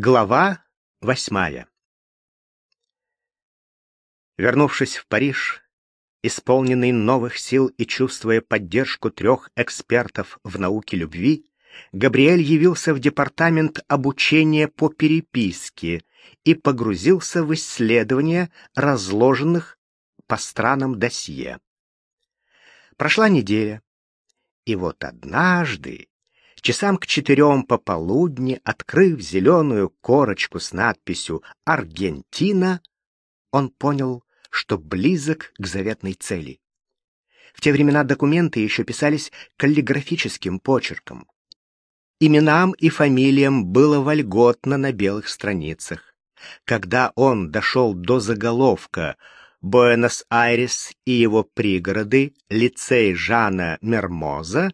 Глава восьмая Вернувшись в Париж, исполненный новых сил и чувствуя поддержку трех экспертов в науке любви, Габриэль явился в департамент обучения по переписке и погрузился в исследования разложенных по странам досье. Прошла неделя, и вот однажды Часам к четырем пополудни, открыв зеленую корочку с надписью «Аргентина», он понял, что близок к заветной цели. В те времена документы еще писались каллиграфическим почерком. Именам и фамилиям было вольготно на белых страницах. Когда он дошел до заголовка «Буэнос-Айрес и его пригороды. Лицей Жана Мермоза»,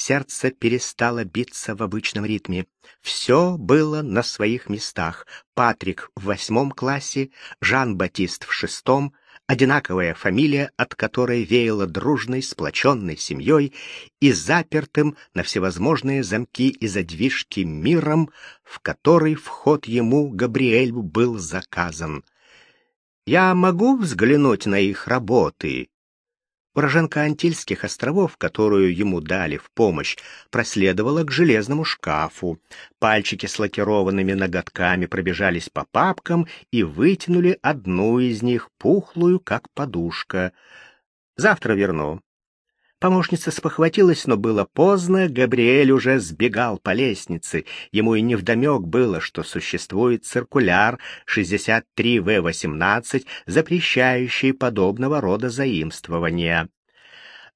Сердце перестало биться в обычном ритме. Все было на своих местах. Патрик в восьмом классе, Жан-Батист в шестом, одинаковая фамилия, от которой веяло дружной, сплоченной семьей и запертым на всевозможные замки и задвижки миром, в который вход ему, Габриэль, был заказан. «Я могу взглянуть на их работы?» Уроженка Антильских островов, которую ему дали в помощь, проследовала к железному шкафу. Пальчики с лакированными ноготками пробежались по папкам и вытянули одну из них, пухлую, как подушка. «Завтра верну». Помощница спохватилась, но было поздно, Габриэль уже сбегал по лестнице. Ему и невдомек было, что существует циркуляр 63В18, запрещающий подобного рода заимствования.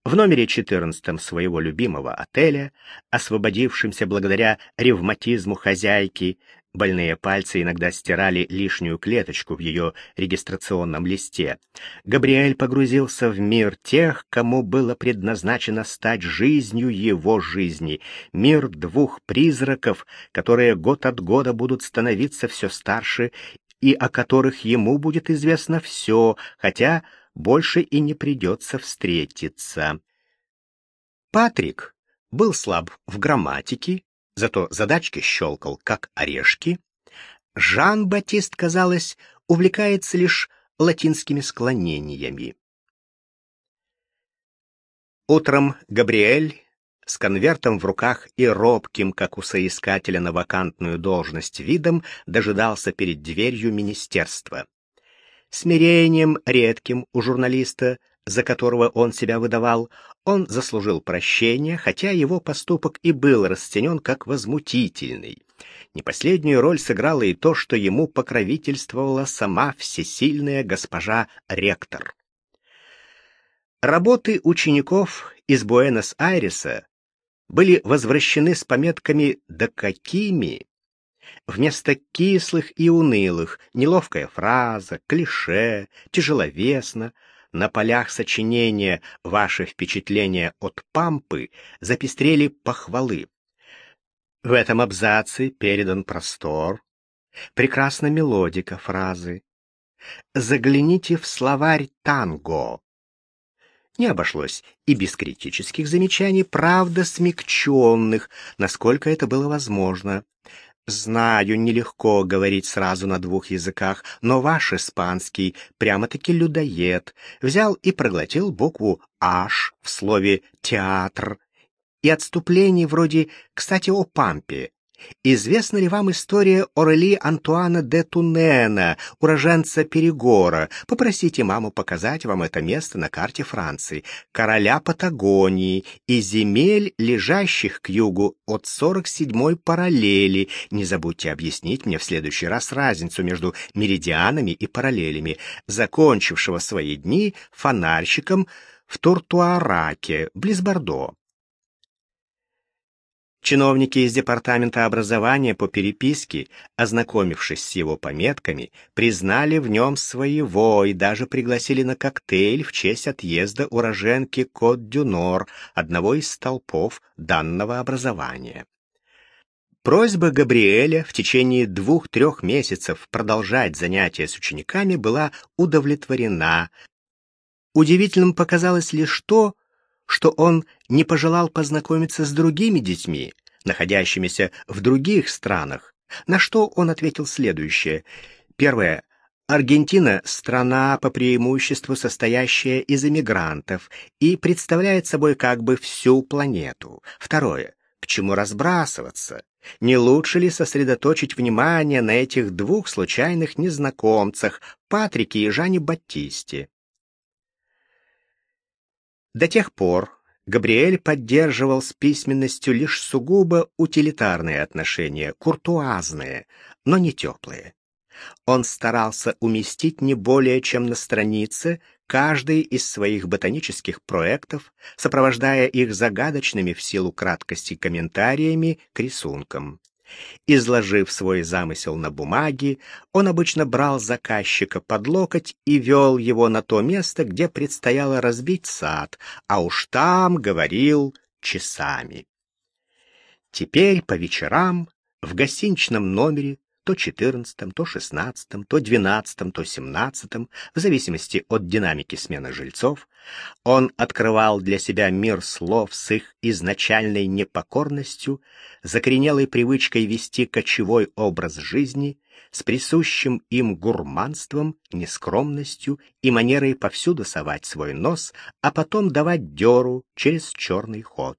В номере 14 своего любимого отеля, освободившемся благодаря ревматизму хозяйки, Больные пальцы иногда стирали лишнюю клеточку в ее регистрационном листе. Габриэль погрузился в мир тех, кому было предназначено стать жизнью его жизни. Мир двух призраков, которые год от года будут становиться все старше и о которых ему будет известно все, хотя больше и не придется встретиться. Патрик был слаб в грамматике, зато задачки щелкал, как орешки. Жан-Батист, казалось, увлекается лишь латинскими склонениями. Утром Габриэль с конвертом в руках и робким, как у соискателя на вакантную должность, видом дожидался перед дверью министерства. Смирением редким у журналиста за которого он себя выдавал, он заслужил прощения, хотя его поступок и был расценен как возмутительный. Не последнюю роль сыграло и то, что ему покровительствовала сама всесильная госпожа ректор. Работы учеников из Буэнос-Айреса были возвращены с пометками «да какими», Вместо кислых и унылых неловкая фраза, клише, тяжеловесно, на полях сочинения «Ваши впечатления от Пампы» запестрели похвалы. В этом абзаце передан простор, прекрасна мелодика фразы. Загляните в словарь танго. Не обошлось и без критических замечаний, правда смягченных, насколько это было возможно. Знаю, нелегко говорить сразу на двух языках, но ваш испанский прямо-таки людоед. Взял и проглотил букву «H» в слове «театр» и отступлений вроде «кстати, о пампе». Известна ли вам история Орели Антуана де Тунена, уроженца Перегора? Попросите маму показать вам это место на карте Франции, короля Патагонии и земель, лежащих к югу от 47-й параллели. Не забудьте объяснить мне в следующий раз разницу между меридианами и параллелями, закончившего свои дни фонарщиком в Тортуараке, близ Бордо. Чиновники из Департамента образования по переписке, ознакомившись с его пометками, признали в нем своего и даже пригласили на коктейль в честь отъезда уроженки Кот-Дюнор, одного из столпов данного образования. Просьба Габриэля в течение двух-трех месяцев продолжать занятия с учениками была удовлетворена. Удивительным показалось лишь то, что он не пожелал познакомиться с другими детьми, находящимися в других странах, На что он ответил следующее. Первое. Аргентина – страна по преимуществу состоящая из эмигрантов и представляет собой как бы всю планету. Второе. К чему разбрасываться? Не лучше ли сосредоточить внимание на этих двух случайных незнакомцах, Патрике и Жане Баттисте? До тех пор Габриэль поддерживал с письменностью лишь сугубо утилитарные отношения, куртуазные, но не теплые. Он старался уместить не более чем на странице каждый из своих ботанических проектов, сопровождая их загадочными в силу краткости комментариями к рисункам. Изложив свой замысел на бумаге, он обычно брал заказчика под локоть и вел его на то место, где предстояло разбить сад, а уж там говорил часами. Теперь по вечерам в гостиничном номере то четырнадцатом, то шестнадцатом, то двенадцатом, то семнадцатом, в зависимости от динамики смены жильцов, он открывал для себя мир слов с их изначальной непокорностью, закоренелой привычкой вести кочевой образ жизни, с присущим им гурманством, нескромностью и манерой повсюду совать свой нос, а потом давать дёру через черный ход.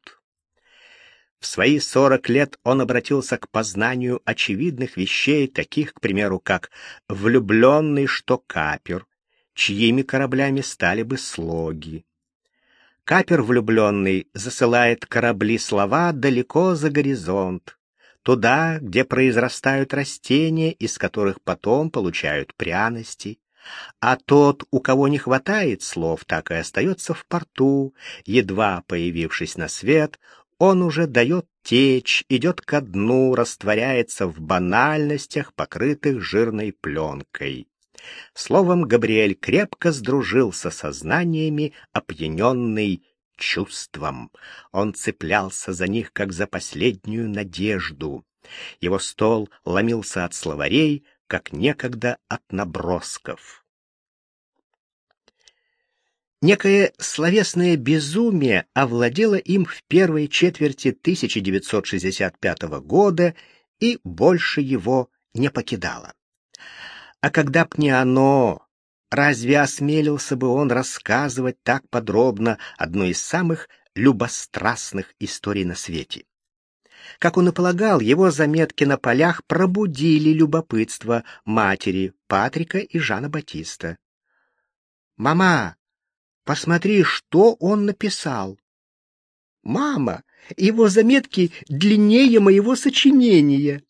В свои сорок лет он обратился к познанию очевидных вещей, таких, к примеру, как влюбленный что капер, чьими кораблями стали бы слоги. Капер влюбленный засылает корабли слова далеко за горизонт, туда, где произрастают растения, из которых потом получают пряности, а тот, у кого не хватает слов, так и остается в порту, едва появившись на свет, он уже дает течь, идет ко дну, растворяется в банальностях, покрытых жирной пленкой. Словом, Габриэль крепко сдружился со знаниями, опьяненный чувством. Он цеплялся за них, как за последнюю надежду. Его стол ломился от словарей, как некогда от набросков. Некое словесное безумие овладело им в первой четверти 1965 года и больше его не покидало. А когда б не оно, разве осмелился бы он рассказывать так подробно одну из самых любострастных историй на свете? Как он и полагал, его заметки на полях пробудили любопытство матери Патрика и Жана Батиста. «Мама, Посмотри, что он написал. Мама, его заметки длиннее моего сочинения.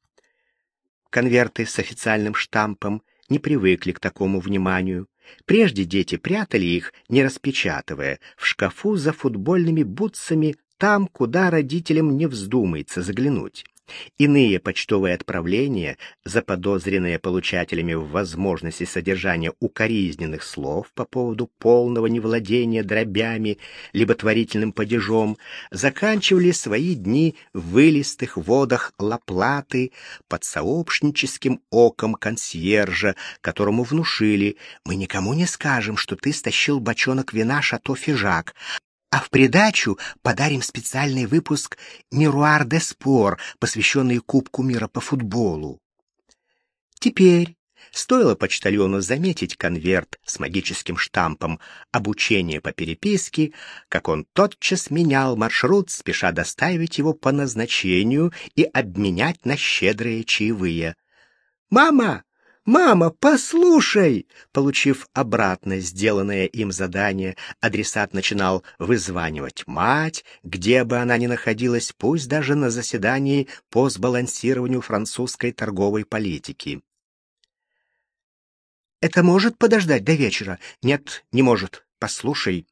Конверты с официальным штампом не привыкли к такому вниманию. Прежде дети прятали их, не распечатывая, в шкафу за футбольными бутсами, там, куда родителям не вздумается заглянуть. Иные почтовые отправления, заподозренные получателями в возможности содержания укоризненных слов по поводу полного невладения дробями либо творительным падежом, заканчивали свои дни в вылистых водах Лаплаты под сообщническим оком консьержа, которому внушили «Мы никому не скажем, что ты стащил бочонок вина «Шато Фижак», а в придачу подарим специальный выпуск «Мируар де Спор», посвященный Кубку мира по футболу. Теперь стоило почтальону заметить конверт с магическим штампом «Обучение по переписке», как он тотчас менял маршрут, спеша доставить его по назначению и обменять на щедрые чаевые. «Мама, «Мама, послушай!» Получив обратно сделанное им задание, адресат начинал вызванивать мать, где бы она ни находилась, пусть даже на заседании по сбалансированию французской торговой политики. «Это может подождать до вечера?» «Нет, не может. Послушай,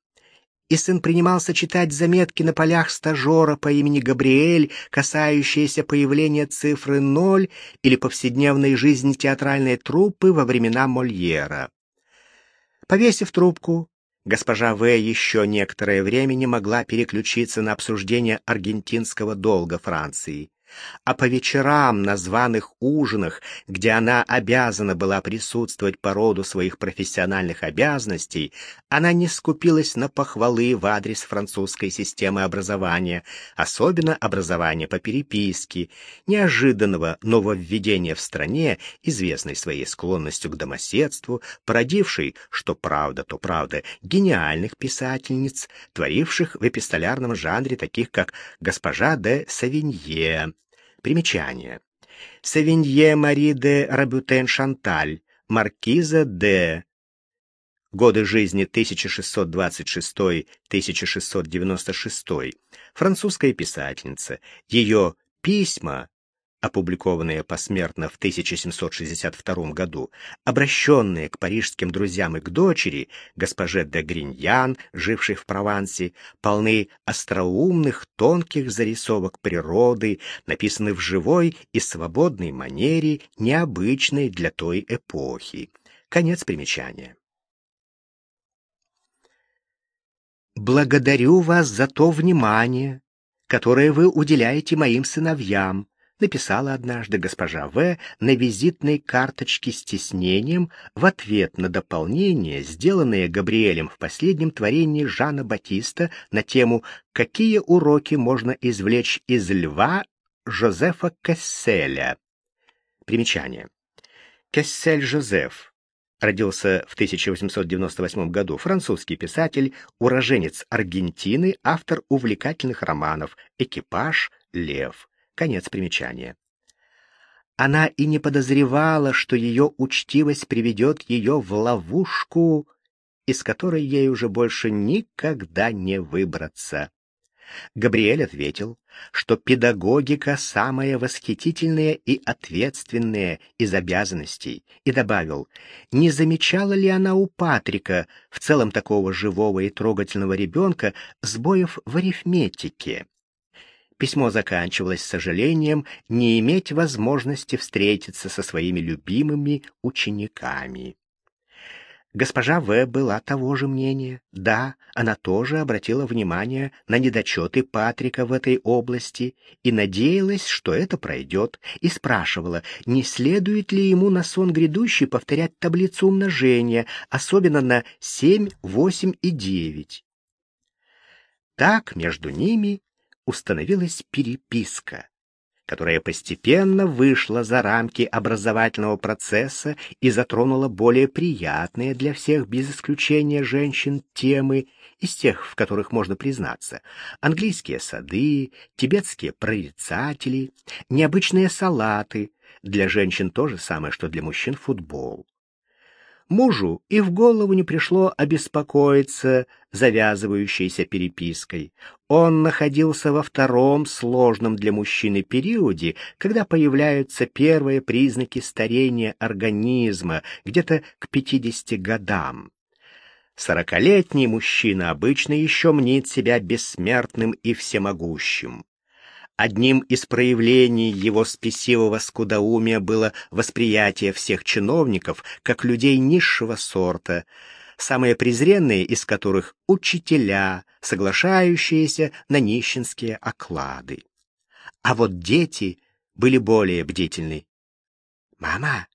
и сын принимался читать заметки на полях стажера по имени Габриэль, касающиеся появления цифры ноль или повседневной жизни театральной труппы во времена Мольера. Повесив трубку, госпожа В. еще некоторое время не могла переключиться на обсуждение аргентинского долга Франции. А по вечерам на званых ужинах, где она обязана была присутствовать по роду своих профессиональных обязанностей, она не скупилась на похвалы в адрес французской системы образования, особенно образования по переписке, неожиданного нововведения в стране, известной своей склонностью к домоседству, породившей, что правда, то правда, гениальных писательниц, творивших в эпистолярном жанре таких, как госпожа де Савинье, Примечание. Савинье Мари де Рабютен-Шанталь, маркиза де... Годы жизни 1626-1696. Французская писательница. Ее письма опубликованные посмертно в 1762 году, обращенные к парижским друзьям и к дочери, госпоже де Гриньян, жившей в Провансе, полны остроумных, тонких зарисовок природы, написаны в живой и свободной манере, необычной для той эпохи. Конец примечания. «Благодарю вас за то внимание, которое вы уделяете моим сыновьям», написала однажды госпожа В. на визитной карточке с тиснением в ответ на дополнение, сделанное Габриэлем в последнем творении Жана Батиста на тему «Какие уроки можно извлечь из льва Жозефа Кесселя?» Примечание. Кессель Жозеф родился в 1898 году, французский писатель, уроженец Аргентины, автор увлекательных романов «Экипаж», «Лев». Конец примечания. Она и не подозревала, что ее учтивость приведет ее в ловушку, из которой ей уже больше никогда не выбраться. Габриэль ответил, что педагогика самая восхитительная и ответственная из обязанностей, и добавил, не замечала ли она у Патрика, в целом такого живого и трогательного ребенка, сбоев в арифметике. Письмо заканчивалось сожалением не иметь возможности встретиться со своими любимыми учениками. Госпожа В. была того же мнения. Да, она тоже обратила внимание на недочеты Патрика в этой области и надеялась, что это пройдет, и спрашивала, не следует ли ему на сон грядущий повторять таблицу умножения, особенно на 7, 8 и 9. Так между ними установилась переписка, которая постепенно вышла за рамки образовательного процесса и затронула более приятные для всех без исключения женщин темы из тех, в которых можно признаться. Английские сады, тибетские прорицатели, необычные салаты, для женщин то же самое, что для мужчин футбол. Мужу и в голову не пришло обеспокоиться завязывающейся перепиской. Он находился во втором сложном для мужчины периоде, когда появляются первые признаки старения организма, где-то к 50 годам. Сорокалетний мужчина обычно еще мнит себя бессмертным и всемогущим. Одним из проявлений его спесивого скудоумия было восприятие всех чиновников как людей низшего сорта, самые презренные из которых — учителя, соглашающиеся на нищенские оклады. А вот дети были более бдительны. «Мама,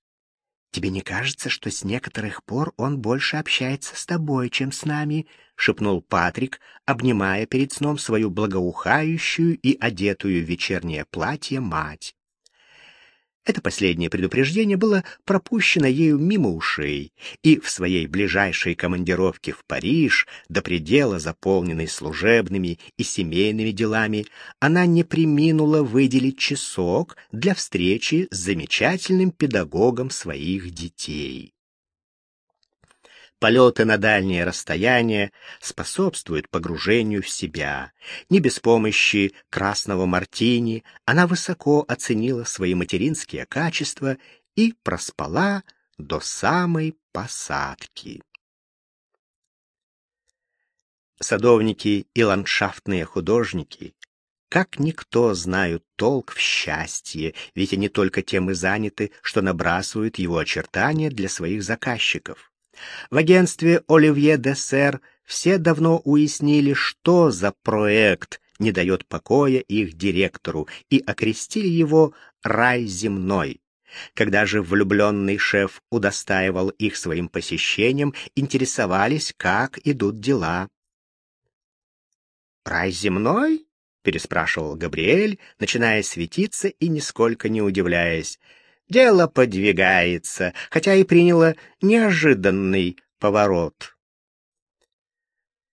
тебе не кажется, что с некоторых пор он больше общается с тобой, чем с нами?» шепнул Патрик, обнимая перед сном свою благоухающую и одетую в вечернее платье мать. Это последнее предупреждение было пропущено ею мимо ушей, и в своей ближайшей командировке в Париж, до предела заполненной служебными и семейными делами, она не приминула выделить часок для встречи с замечательным педагогом своих детей. Полеты на дальние расстояния способствуют погружению в себя. Не без помощи красного мартини она высоко оценила свои материнские качества и проспала до самой посадки. Садовники и ландшафтные художники как никто знают толк в счастье, ведь они только тем и заняты, что набрасывают его очертания для своих заказчиков. В агентстве Оливье де Сер все давно уяснили, что за проект не дает покоя их директору, и окрестили его «рай земной». Когда же влюбленный шеф удостаивал их своим посещением, интересовались, как идут дела. «Рай земной?» — переспрашивал Габриэль, начиная светиться и нисколько не удивляясь. «Дело подвигается, хотя и приняло неожиданный поворот».